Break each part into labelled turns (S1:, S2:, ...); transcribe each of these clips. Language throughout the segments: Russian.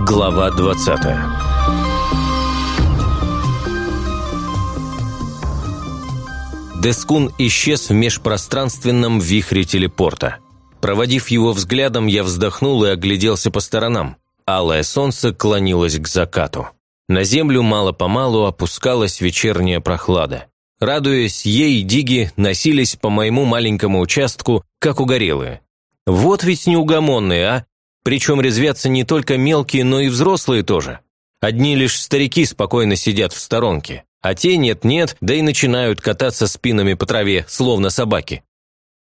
S1: Глава 20 Дескун исчез в межпространственном вихре телепорта. Проводив его взглядом, я вздохнул и огляделся по сторонам. Алое солнце клонилось к закату. На землю мало-помалу опускалась вечерняя прохлада. Радуясь ей, диги носились по моему маленькому участку, как угорелые. Вот ведь неугомонные, а! Причем резвятся не только мелкие, но и взрослые тоже. Одни лишь старики спокойно сидят в сторонке, а те нет-нет, да и начинают кататься спинами по траве, словно собаки.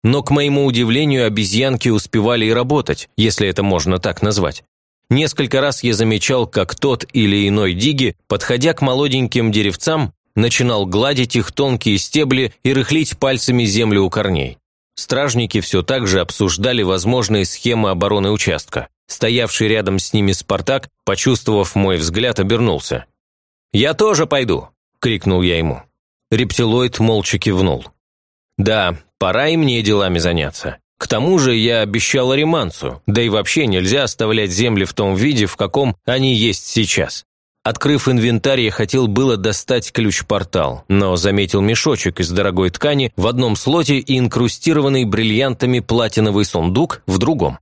S1: Но, к моему удивлению, обезьянки успевали и работать, если это можно так назвать. Несколько раз я замечал, как тот или иной диги, подходя к молоденьким деревцам, начинал гладить их тонкие стебли и рыхлить пальцами землю у корней. Стражники все так же обсуждали возможные схемы обороны участка. Стоявший рядом с ними Спартак, почувствовав мой взгляд, обернулся. «Я тоже пойду!» – крикнул я ему. Рептилоид молча кивнул. «Да, пора и мне делами заняться. К тому же я обещал Ариманцу, да и вообще нельзя оставлять земли в том виде, в каком они есть сейчас. Открыв инвентарь, я хотел было достать ключ-портал, но заметил мешочек из дорогой ткани в одном слоте и инкрустированный бриллиантами платиновый сундук в другом.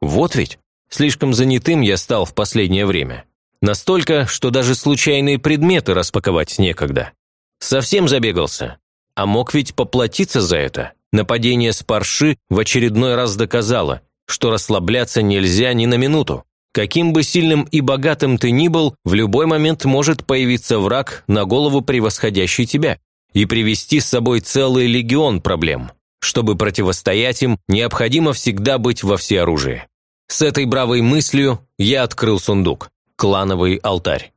S1: Вот ведь, слишком занятым я стал в последнее время. Настолько, что даже случайные предметы распаковать некогда. Совсем забегался. А мог ведь поплатиться за это. Нападение с парши в очередной раз доказало, что расслабляться нельзя ни на минуту. Каким бы сильным и богатым ты ни был, в любой момент может появиться враг на голову превосходящий тебя и привести с собой целый легион проблем. Чтобы противостоять им, необходимо всегда быть во всеоружии. С этой бравой мыслью я открыл сундук. Клановый алтарь.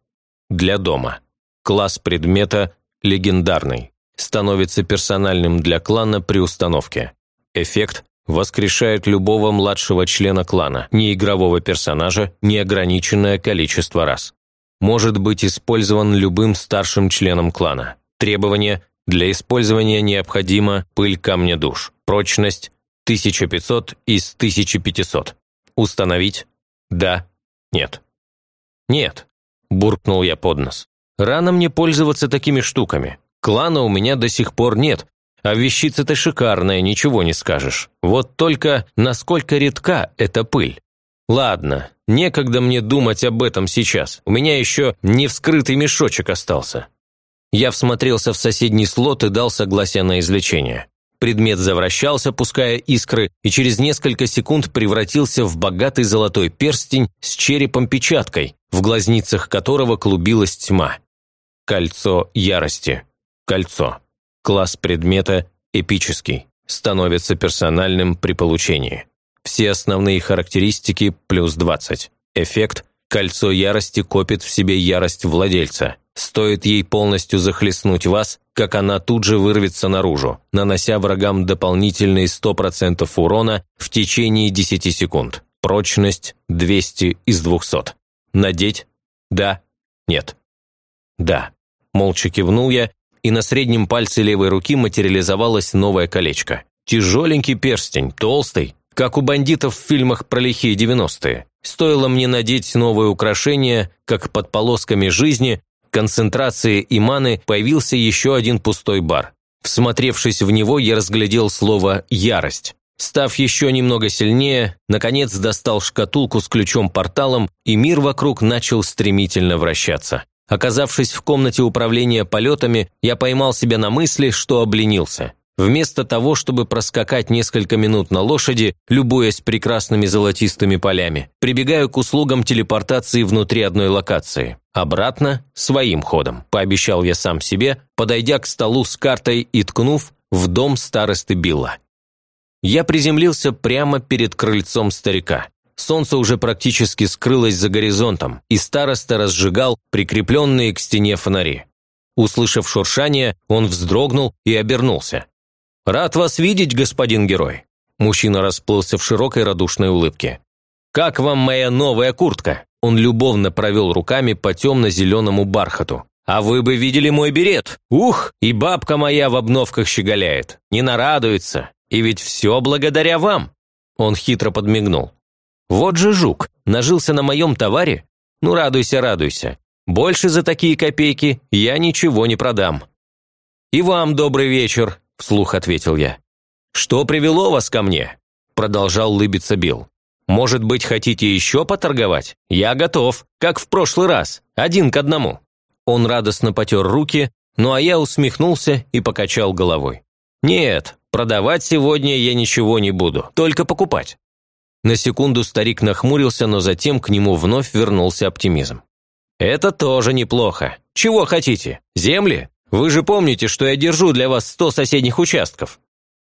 S1: Для дома. Класс предмета легендарный. Становится персональным для клана при установке. Эффект воскрешает любого младшего члена клана, неигрового персонажа, неограниченное количество раз. Может быть использован любым старшим членом клана. Требования – для использования необходима пыль камня душ. Прочность – 1500 из 1500. Установить? Да. Нет. Нет. Буркнул я под нос. Рано мне пользоваться такими штуками. Клана у меня до сих пор нет, а вещица-то шикарная, ничего не скажешь. Вот только насколько редка эта пыль. Ладно, некогда мне думать об этом сейчас. У меня еще не вскрытый мешочек остался. Я всмотрелся в соседний слот и дал согласие на извлечение. Предмет завращался, пуская искры, и через несколько секунд превратился в богатый золотой перстень с черепом-печаткой, в глазницах которого клубилась тьма. Кольцо ярости. Кольцо. Класс предмета «Эпический» становится персональным при получении. Все основные характеристики плюс 20. Эффект «Кольцо ярости копит в себе ярость владельца». Стоит ей полностью захлестнуть вас, как она тут же вырвется наружу, нанося врагам дополнительные 100% урона в течение 10 секунд. Прочность 200 из 200. Надеть? Да? Нет? Да. Молча кивнул я и на среднем пальце левой руки материализовалось новое колечко. Тяжеленький перстень, толстый, как у бандитов в фильмах про лихие 90-е. Стоило мне надеть новое украшение, как под полосками жизни, концентрации и маны появился еще один пустой бар. Всмотревшись в него, я разглядел слово «ярость». Став еще немного сильнее, наконец достал шкатулку с ключом-порталом, и мир вокруг начал стремительно вращаться. Оказавшись в комнате управления полетами, я поймал себя на мысли, что обленился. Вместо того, чтобы проскакать несколько минут на лошади, любуясь прекрасными золотистыми полями, прибегаю к услугам телепортации внутри одной локации. Обратно – своим ходом, пообещал я сам себе, подойдя к столу с картой и ткнув в дом старосты Билла. Я приземлился прямо перед крыльцом старика. Солнце уже практически скрылось за горизонтом, и староста разжигал прикрепленные к стене фонари. Услышав шуршание, он вздрогнул и обернулся. «Рад вас видеть, господин герой!» Мужчина расплылся в широкой радушной улыбке. «Как вам моя новая куртка?» Он любовно провел руками по темно-зеленому бархату. А вы бы видели мой берет. Ух, и бабка моя в обновках щеголяет. Не нарадуется. И ведь все благодаря вам. Он хитро подмигнул. Вот же жук, нажился на моем товаре. Ну, радуйся, радуйся. Больше за такие копейки я ничего не продам. И вам добрый вечер, вслух ответил я. Что привело вас ко мне? Продолжал лыбиться Билл. Может быть, хотите еще поторговать? Я готов, как в прошлый раз, один к одному. Он радостно потер руки, ну а я усмехнулся и покачал головой. Нет, продавать сегодня я ничего не буду, только покупать. На секунду старик нахмурился, но затем к нему вновь вернулся оптимизм. «Это тоже неплохо. Чего хотите? Земли? Вы же помните, что я держу для вас сто соседних участков».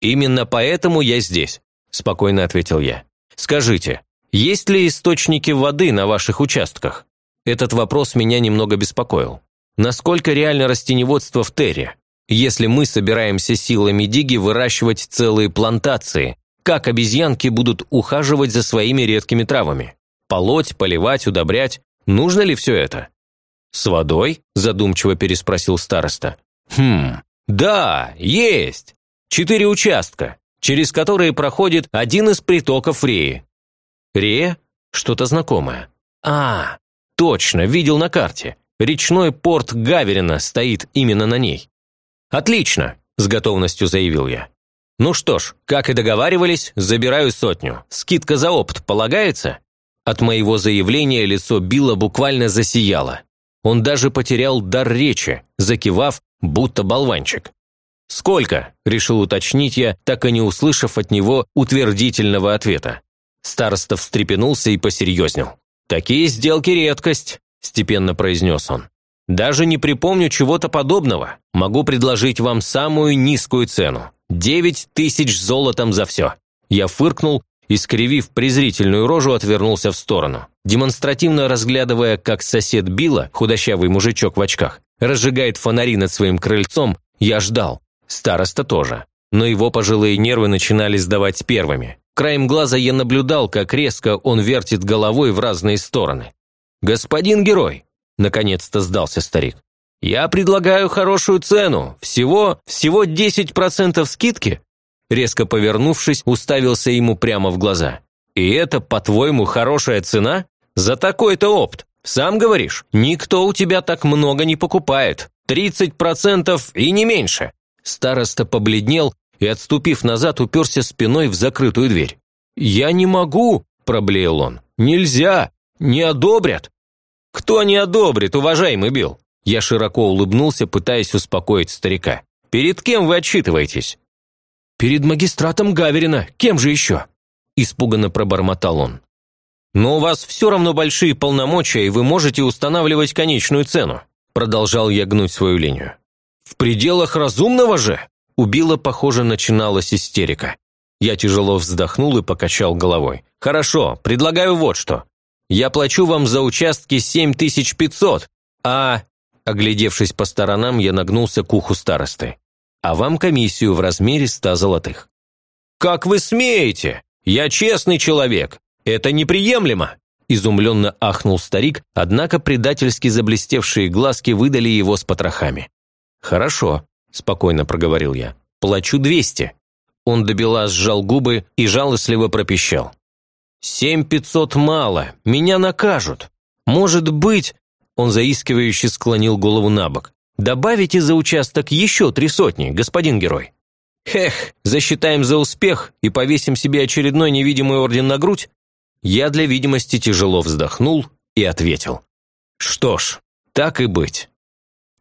S1: «Именно поэтому я здесь», – спокойно ответил я. «Скажите, есть ли источники воды на ваших участках?» Этот вопрос меня немного беспокоил. Насколько реально растеневодство в Терре? Если мы собираемся силами Диги выращивать целые плантации, как обезьянки будут ухаживать за своими редкими травами? Полоть, поливать, удобрять? Нужно ли все это? «С водой?» – задумчиво переспросил староста. «Хм, да, есть. Четыре участка, через которые проходит один из притоков Реи». «Рея? Что-то знакомое». «А, точно, видел на карте. Речной порт Гаверина стоит именно на ней». «Отлично», – с готовностью заявил я. «Ну что ж, как и договаривались, забираю сотню. Скидка за опыт полагается?» От моего заявления лицо Билла буквально засияло. Он даже потерял дар речи, закивав, будто болванчик. «Сколько?» – решил уточнить я, так и не услышав от него утвердительного ответа. Староста встрепенулся и посерьезнел. «Такие сделки редкость», – степенно произнес он. «Даже не припомню чего-то подобного. Могу предложить вам самую низкую цену. Девять тысяч золотом за все!» Я фыркнул и, скривив презрительную рожу, отвернулся в сторону. Демонстративно разглядывая, как сосед Билла, худощавый мужичок в очках, разжигает фонари над своим крыльцом, я ждал. Староста тоже. Но его пожилые нервы начинали сдавать первыми. Краем глаза я наблюдал, как резко он вертит головой в разные стороны. «Господин герой!» – наконец-то сдался старик. «Я предлагаю хорошую цену. Всего, всего 10% скидки?» Резко повернувшись, уставился ему прямо в глаза. «И это, по-твоему, хорошая цена? За такой-то опт. Сам говоришь, никто у тебя так много не покупает. 30% и не меньше». Староста побледнел и, отступив назад, уперся спиной в закрытую дверь. «Я не могу», – проблеял он. «Нельзя! Не одобрят!» «Кто не одобрит, уважаемый Билл?» Я широко улыбнулся, пытаясь успокоить старика. «Перед кем вы отчитываетесь?» «Перед магистратом Гаверина. Кем же еще?» Испуганно пробормотал он. «Но у вас все равно большие полномочия, и вы можете устанавливать конечную цену», продолжал я гнуть свою линию. «В пределах разумного же?» Убила, похоже, начиналась истерика. Я тяжело вздохнул и покачал головой. «Хорошо, предлагаю вот что. Я плачу вам за участки 7500, а Оглядевшись по сторонам, я нагнулся к уху старосты. «А вам комиссию в размере ста золотых». «Как вы смеете? Я честный человек. Это неприемлемо!» Изумленно ахнул старик, однако предательски заблестевшие глазки выдали его с потрохами. «Хорошо», – спокойно проговорил я. «Плачу двести». Он добела сжал губы и жалостливо пропищал. «Семь пятьсот мало, меня накажут. Может быть, он заискивающе склонил голову на бок. «Добавите за участок еще три сотни, господин герой». «Хех, засчитаем за успех и повесим себе очередной невидимый орден на грудь?» Я для видимости тяжело вздохнул и ответил. «Что ж, так и быть».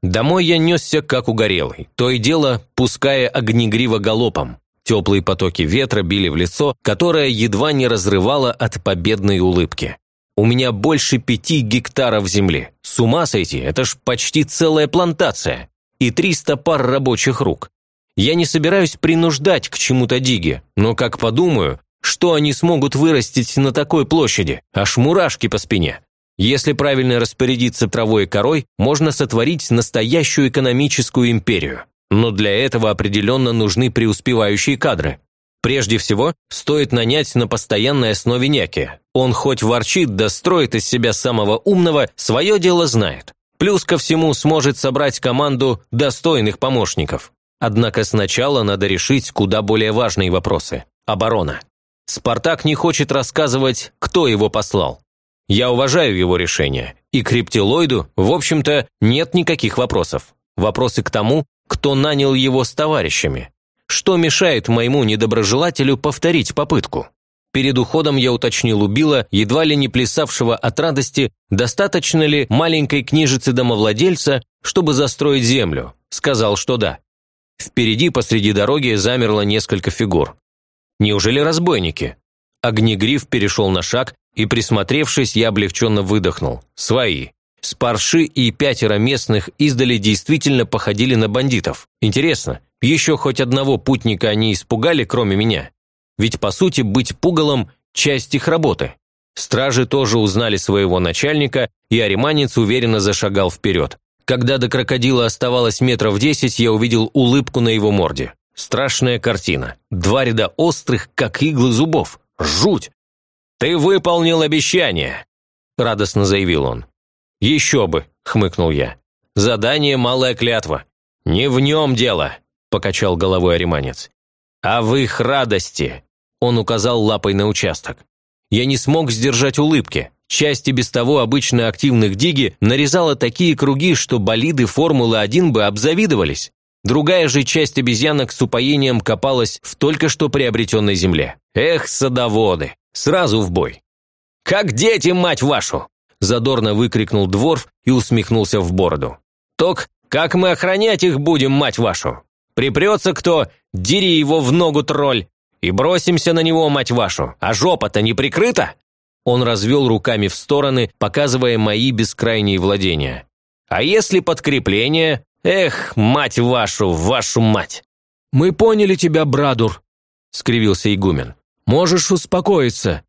S1: Домой я несся как угорелый, то и дело пуская огнегриво галопом. Теплые потоки ветра били в лицо, которое едва не разрывало от победной улыбки. У меня больше пяти гектаров земли. С ума сойти, это ж почти целая плантация. И триста пар рабочих рук. Я не собираюсь принуждать к чему-то диги, но как подумаю, что они смогут вырастить на такой площади, аж мурашки по спине. Если правильно распорядиться травой и корой, можно сотворить настоящую экономическую империю. Но для этого определенно нужны преуспевающие кадры. Прежде всего, стоит нанять на постоянной основе неки. Он хоть ворчит да строит из себя самого умного, свое дело знает. Плюс ко всему сможет собрать команду достойных помощников. Однако сначала надо решить куда более важные вопросы. Оборона. Спартак не хочет рассказывать, кто его послал. Я уважаю его решение, и к рептилоиду, в общем-то, нет никаких вопросов. Вопросы к тому, кто нанял его с товарищами. Что мешает моему недоброжелателю повторить попытку? Перед уходом я уточнил у Билла, едва ли не плясавшего от радости, достаточно ли маленькой книжицы домовладельца, чтобы застроить землю. Сказал, что да. Впереди посреди дороги замерло несколько фигур. Неужели разбойники? Огнегриф перешел на шаг, и, присмотревшись, я облегченно выдохнул. Свои. Спарши и пятеро местных издали действительно походили на бандитов. Интересно, еще хоть одного путника они испугали, кроме меня? Ведь, по сути, быть пугалом – часть их работы. Стражи тоже узнали своего начальника, и ариманец уверенно зашагал вперед. Когда до крокодила оставалось метров десять, я увидел улыбку на его морде. Страшная картина. Два ряда острых, как иглы зубов. Жуть! «Ты выполнил обещание!» – радостно заявил он. «Еще бы!» – хмыкнул я. «Задание – малая клятва. Не в нем дело!» – покачал головой ариманец. «А в их радости!» Он указал лапой на участок. Я не смог сдержать улыбки. Часть и без того обычно активных диги нарезала такие круги, что болиды Формулы-1 бы обзавидовались. Другая же часть обезьянок с упоением копалась в только что приобретенной земле. Эх, садоводы! Сразу в бой! «Как дети, мать вашу!» Задорно выкрикнул Дворф и усмехнулся в бороду. «Ток, как мы охранять их будем, мать вашу? Припрется кто, дери его в ногу, тролль! и бросимся на него, мать вашу, а жопа-то не прикрыта?» Он развел руками в стороны, показывая мои бескрайние владения. «А если подкрепление? Эх, мать вашу, вашу мать!»
S2: «Мы поняли тебя, Брадур», – скривился игумен. «Можешь успокоиться».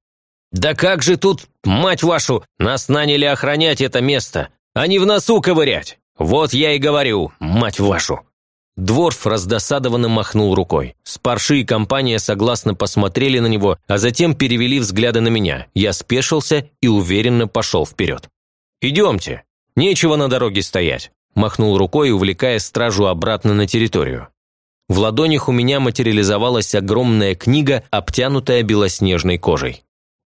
S1: «Да как же тут, мать вашу, нас наняли охранять это место, а не в носу ковырять! Вот я и говорю, мать вашу!» Дворф раздосадованно махнул рукой. Спарши и компания согласно посмотрели на него, а затем перевели взгляды на меня. Я спешился и уверенно пошел вперед. «Идемте. Нечего на дороге стоять», – махнул рукой, увлекая стражу обратно на территорию. В ладонях у меня материализовалась огромная книга, обтянутая белоснежной кожей.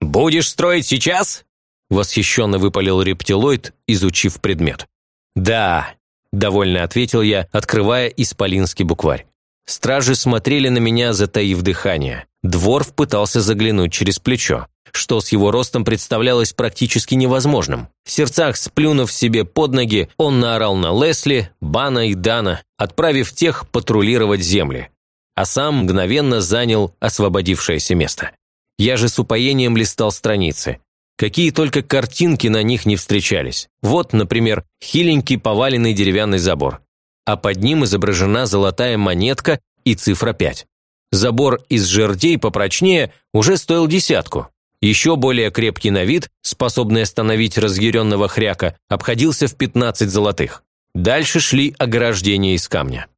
S1: «Будешь строить сейчас?» – восхищенно выпалил рептилоид, изучив предмет. «Да, – довольно ответил я, открывая исполинский букварь. Стражи смотрели на меня, затаив дыхание. Дворф пытался заглянуть через плечо, что с его ростом представлялось практически невозможным. В сердцах сплюнув себе под ноги, он наорал на Лесли, Бана и Дана, отправив тех патрулировать земли, а сам мгновенно занял освободившееся место. Я же с упоением листал страницы. Какие только картинки на них не встречались. Вот, например, хиленький поваленный деревянный забор. А под ним изображена золотая монетка и цифра 5. Забор из жердей попрочнее уже стоил десятку. Еще более крепкий на вид, способный остановить разъяренного хряка, обходился в 15 золотых. Дальше шли ограждения из камня.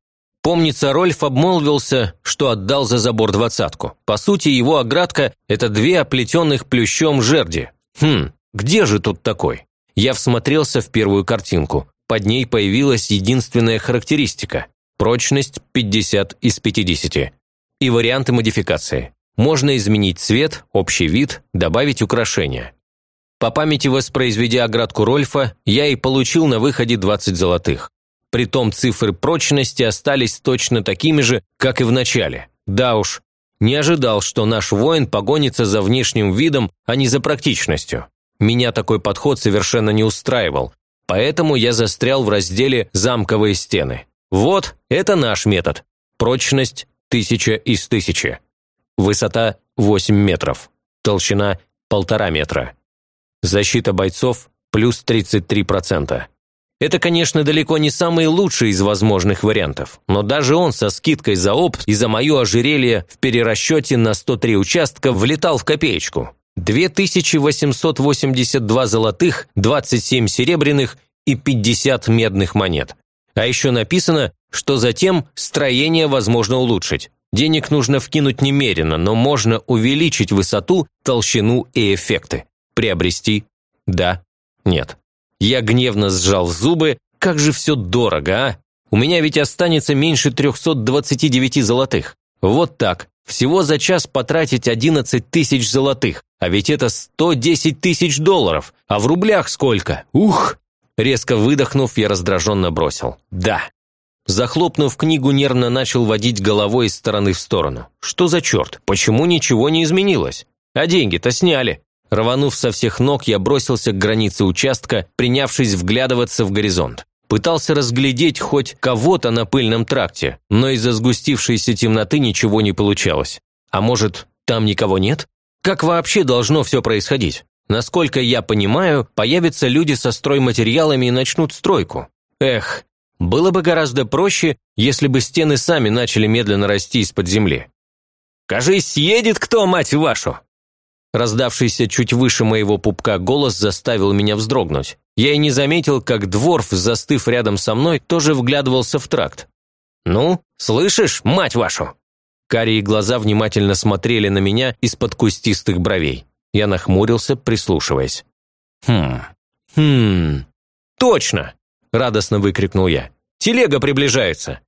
S1: Помнится, Рольф обмолвился, что отдал за забор двадцатку. По сути, его оградка – это две оплетенных плющом жерди, Хм, где же тут такой? Я всмотрелся в первую картинку. Под ней появилась единственная характеристика – прочность 50 из 50. И варианты модификации. Можно изменить цвет, общий вид, добавить украшения. По памяти воспроизведя оградку Рольфа, я и получил на выходе 20 золотых. Притом цифры прочности остались точно такими же, как и в начале. Да уж, не ожидал, что наш воин погонится за внешним видом, а не за практичностью. Меня такой подход совершенно не устраивал, поэтому я застрял в разделе «Замковые стены». Вот, это наш метод. Прочность – тысяча из тысячи. Высота – 8 метров. Толщина – полтора метра. Защита бойцов – плюс 33%. Это, конечно, далеко не самый лучший из возможных вариантов, но даже он со скидкой за опт и за мое ожерелье в перерасчете на 103 участка влетал в копеечку. 2882 золотых, 27 серебряных и 50 медных монет. А еще написано, что затем строение возможно улучшить. Денег нужно вкинуть немерено, но можно увеличить высоту, толщину и эффекты. Приобрести? Да. Нет. Я гневно сжал зубы. Как же все дорого, а? У меня ведь останется меньше 329 золотых. Вот так. Всего за час потратить 11 тысяч золотых. А ведь это 110 тысяч долларов. А в рублях сколько? Ух! Резко выдохнув, я раздраженно бросил. Да. Захлопнув книгу, нервно начал водить головой из стороны в сторону. Что за черт? Почему ничего не изменилось? А деньги-то сняли. Рванув со всех ног, я бросился к границе участка, принявшись вглядываться в горизонт. Пытался разглядеть хоть кого-то на пыльном тракте, но из-за сгустившейся темноты ничего не получалось. А может, там никого нет? Как вообще должно все происходить? Насколько я понимаю, появятся люди со стройматериалами и начнут стройку. Эх, было бы гораздо проще, если бы стены сами начали медленно расти из-под земли. «Кажись, съедет кто, мать вашу!» Раздавшийся чуть выше моего пупка голос заставил меня вздрогнуть. Я и не заметил, как Дворф, застыв рядом со мной, тоже вглядывался в тракт. «Ну, слышишь, мать вашу?» Карие глаза внимательно смотрели на меня из-под кустистых бровей. Я нахмурился, прислушиваясь. «Хм... Хм... Точно!» – радостно выкрикнул я. «Телега приближается!»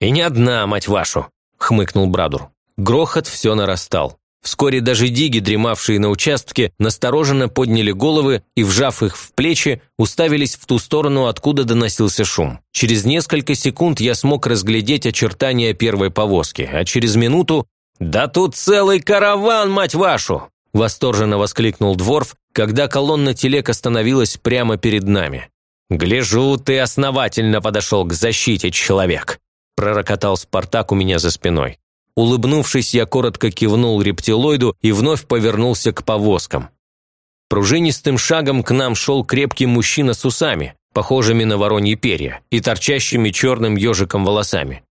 S1: «И не одна, мать вашу!» – хмыкнул Брадур. Грохот все нарастал. Вскоре даже диги, дремавшие на участке, настороженно подняли головы и, вжав их в плечи, уставились в ту сторону, откуда доносился шум. Через несколько секунд я смог разглядеть очертания первой повозки, а через минуту «Да тут целый караван, мать вашу!» Восторженно воскликнул Дворф, когда колонна телег остановилась прямо перед нами. «Гляжу, ты основательно подошел к защите, человек!» пророкотал Спартак у меня за спиной. Улыбнувшись, я коротко кивнул рептилоиду и вновь повернулся к повозкам. Пружинистым шагом к нам шел крепкий мужчина с усами, похожими на вороньи перья, и торчащими черным ежиком волосами.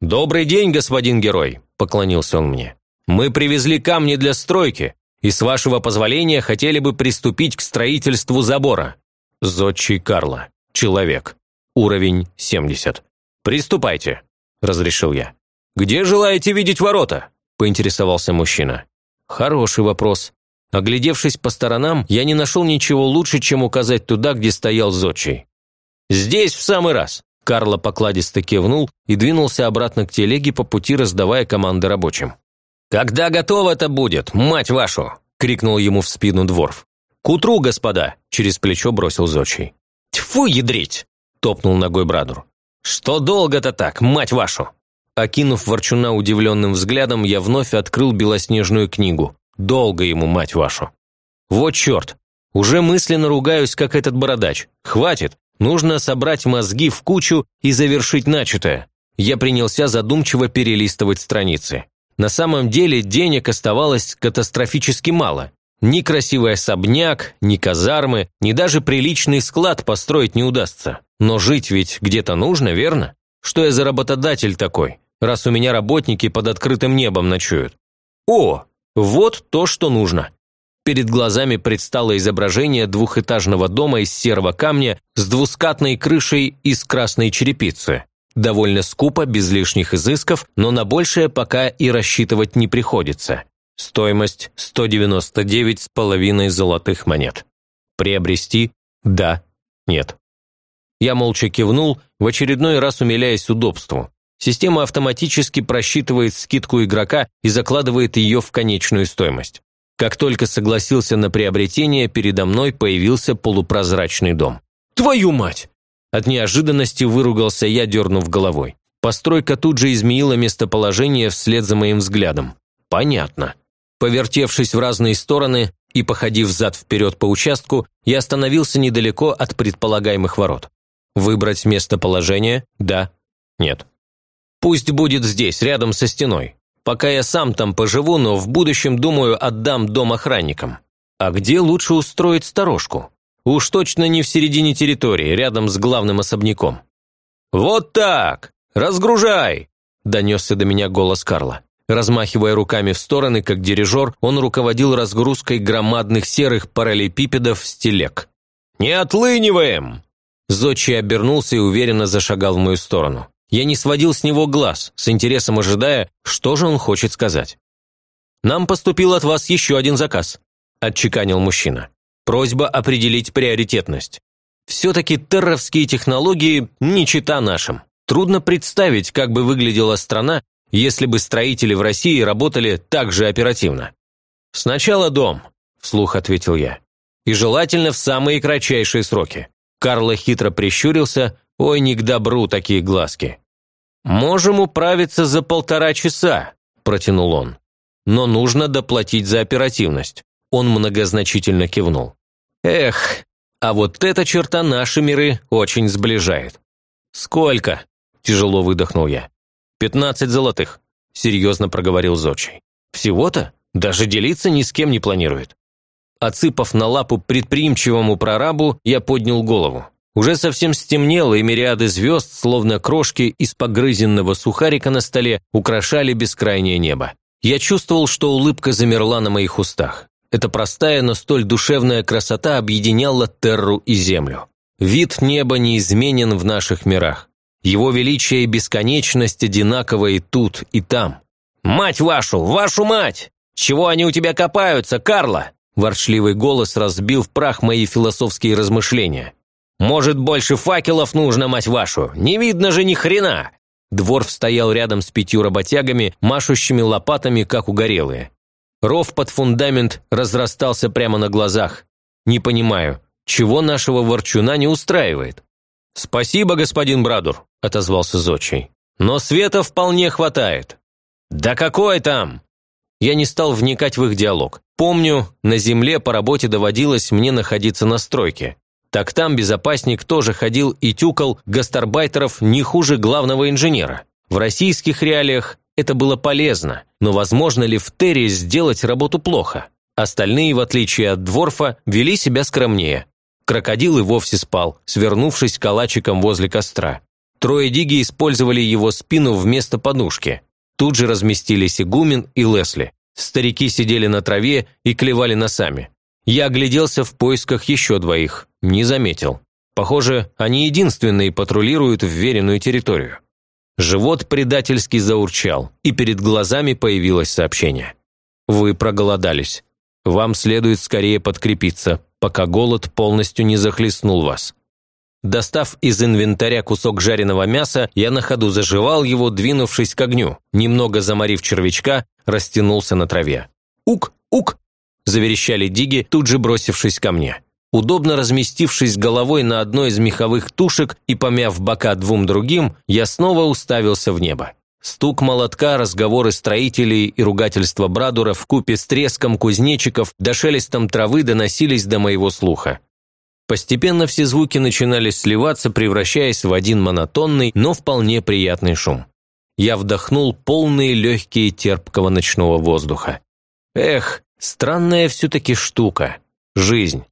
S1: «Добрый день, господин герой», – поклонился он мне. «Мы привезли камни для стройки, и с вашего позволения хотели бы приступить к строительству забора». Зодчий Карла. Человек. Уровень 70. «Приступайте», – разрешил я. «Где желаете видеть ворота?» – поинтересовался мужчина. «Хороший вопрос. Оглядевшись по сторонам, я не нашел ничего лучше, чем указать туда, где стоял зодчий. «Здесь в самый раз!» Карло покладисто кивнул и двинулся обратно к телеге по пути, раздавая команды рабочим. «Когда готово это будет, мать вашу!» – крикнул ему в спину Дворф. «К утру, господа!» – через плечо бросил зодчий. «Тьфу, ядрить!» – топнул ногой Брадур. «Что долго-то так, мать вашу?» Окинув ворчуна удивленным взглядом, я вновь открыл белоснежную книгу. Долго ему, мать вашу. Вот черт! Уже мысленно ругаюсь, как этот бородач. Хватит! Нужно собрать мозги в кучу и завершить начатое. Я принялся задумчиво перелистывать страницы. На самом деле денег оставалось катастрофически мало. Ни красивый особняк, ни казармы, ни даже приличный склад построить не удастся. Но жить ведь где-то нужно, верно? Что я за работодатель такой, раз у меня работники под открытым небом ночуют? О, вот то, что нужно. Перед глазами предстало изображение двухэтажного дома из серого камня с двускатной крышей из красной черепицы. Довольно скупо, без лишних изысков, но на большее пока и рассчитывать не приходится. Стоимость 199,5 золотых монет. Приобрести? Да. Нет. Я молча кивнул, в очередной раз умиляясь удобству. Система автоматически просчитывает скидку игрока и закладывает ее в конечную стоимость. Как только согласился на приобретение, передо мной появился полупрозрачный дом. «Твою мать!» От неожиданности выругался я, дернув головой. Постройка тут же изменила местоположение вслед за моим взглядом. Понятно. Повертевшись в разные стороны и походив зад-вперед по участку, я остановился недалеко от предполагаемых ворот. Выбрать местоположение? Да. Нет. Пусть будет здесь, рядом со стеной. Пока я сам там поживу, но в будущем, думаю, отдам дом охранникам. А где лучше устроить сторожку? Уж точно не в середине территории, рядом с главным особняком. «Вот так! Разгружай!» – донесся до меня голос Карла. Размахивая руками в стороны, как дирижер, он руководил разгрузкой громадных серых параллелепипедов с телег. «Не отлыниваем!» Зодчий обернулся и уверенно зашагал в мою сторону. Я не сводил с него глаз, с интересом ожидая, что же он хочет сказать. «Нам поступил от вас еще один заказ», – отчеканил мужчина. «Просьба определить приоритетность. Все-таки терровские технологии не чита нашим. Трудно представить, как бы выглядела страна, если бы строители в России работали так же оперативно. «Сначала дом», – вслух ответил я. «И желательно в самые кратчайшие сроки». Карло хитро прищурился, ой, не к добру такие глазки. «Можем управиться за полтора часа», – протянул он. «Но нужно доплатить за оперативность». Он многозначительно кивнул. «Эх, а вот эта черта наши миры очень сближает». «Сколько?» – тяжело выдохнул я. «Пятнадцать золотых», – серьезно проговорил Зодчий. «Всего-то? Даже делиться ни с кем не планирует». Отсыпав на лапу предприимчивому прорабу, я поднял голову. Уже совсем стемнело, и мириады звезд, словно крошки из погрызенного сухарика на столе, украшали бескрайнее небо. Я чувствовал, что улыбка замерла на моих устах. Эта простая, но столь душевная красота объединяла Терру и Землю. Вид неба неизменен в наших мирах. Его величие и бесконечность одинаковы и тут, и там. «Мать вашу! Вашу мать! Чего они у тебя копаются, Карла?» Ворчливый голос разбил в прах мои философские размышления. «Может, больше факелов нужно, мать вашу? Не видно же ни хрена!» Дворф стоял рядом с пятью работягами, машущими лопатами, как угорелые. Ров под фундамент разрастался прямо на глазах. Не понимаю, чего нашего ворчуна не устраивает? «Спасибо, господин Брадур», – отозвался Зодчий. «Но света вполне хватает». «Да какой там?» Я не стал вникать в их диалог. Помню, на земле по работе доводилось мне находиться на стройке. Так там безопасник тоже ходил и тюкал гастарбайтеров не хуже главного инженера. В российских реалиях это было полезно, но возможно ли в Терри сделать работу плохо? Остальные, в отличие от Дворфа, вели себя скромнее. Крокодил и вовсе спал, свернувшись калачиком возле костра. Трое диги использовали его спину вместо подушки. Тут же разместились игумен и Лесли. Старики сидели на траве и клевали носами. Я огляделся в поисках еще двоих. Не заметил. Похоже, они единственные патрулируют вверенную территорию. Живот предательски заурчал, и перед глазами появилось сообщение. «Вы проголодались. Вам следует скорее подкрепиться, пока голод полностью не захлестнул вас». Достав из инвентаря кусок жареного мяса, я на ходу заживал его, двинувшись к огню. Немного заморив червячка, растянулся на траве. «Ук! Ук!» – заверещали диги, тут же бросившись ко мне. Удобно разместившись головой на одной из меховых тушек и помяв бока двум другим, я снова уставился в небо. Стук молотка, разговоры строителей и ругательства брадуров купе с треском кузнечиков да шелестом травы доносились до моего слуха. Постепенно все звуки начинали сливаться, превращаясь в один монотонный, но вполне приятный шум. Я вдохнул полные легкие терпкого ночного воздуха. Эх, странная все-таки штука. Жизнь.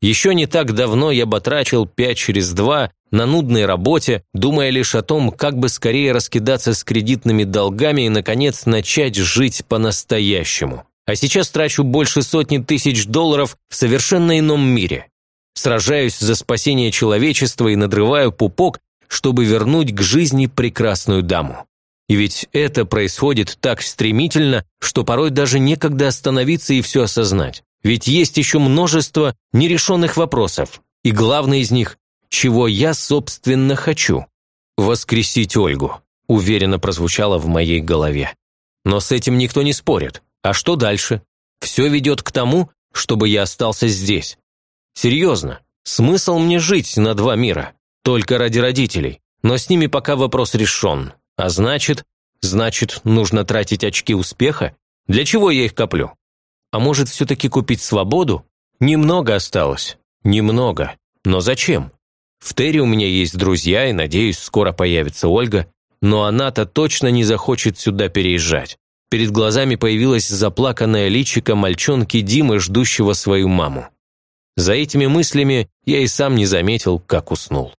S1: Еще не так давно я батрачил пять через два на нудной работе, думая лишь о том, как бы скорее раскидаться с кредитными долгами и, наконец, начать жить по-настоящему. А сейчас трачу больше сотни тысяч долларов в совершенно ином мире. Сражаюсь за спасение человечества и надрываю пупок, чтобы вернуть к жизни прекрасную даму. И ведь это происходит так стремительно, что порой даже некогда остановиться и все осознать. Ведь есть еще множество нерешенных вопросов, и главный из них – чего я, собственно, хочу? Воскресить Ольгу, уверенно прозвучало в моей голове. Но с этим никто не спорит. А что дальше? Все ведет к тому, чтобы я остался здесь. Серьезно, смысл мне жить на два мира? Только ради родителей. Но с ними пока вопрос решен. А значит, значит, нужно тратить очки успеха? Для чего я их коплю? А может, все-таки купить свободу? Немного осталось. Немного. Но зачем? В Терри у меня есть друзья, и, надеюсь, скоро появится Ольга, но она-то точно не захочет сюда переезжать. Перед глазами появилась заплаканная личико мальчонки Димы, ждущего свою маму. За этими мыслями я и сам не заметил, как уснул.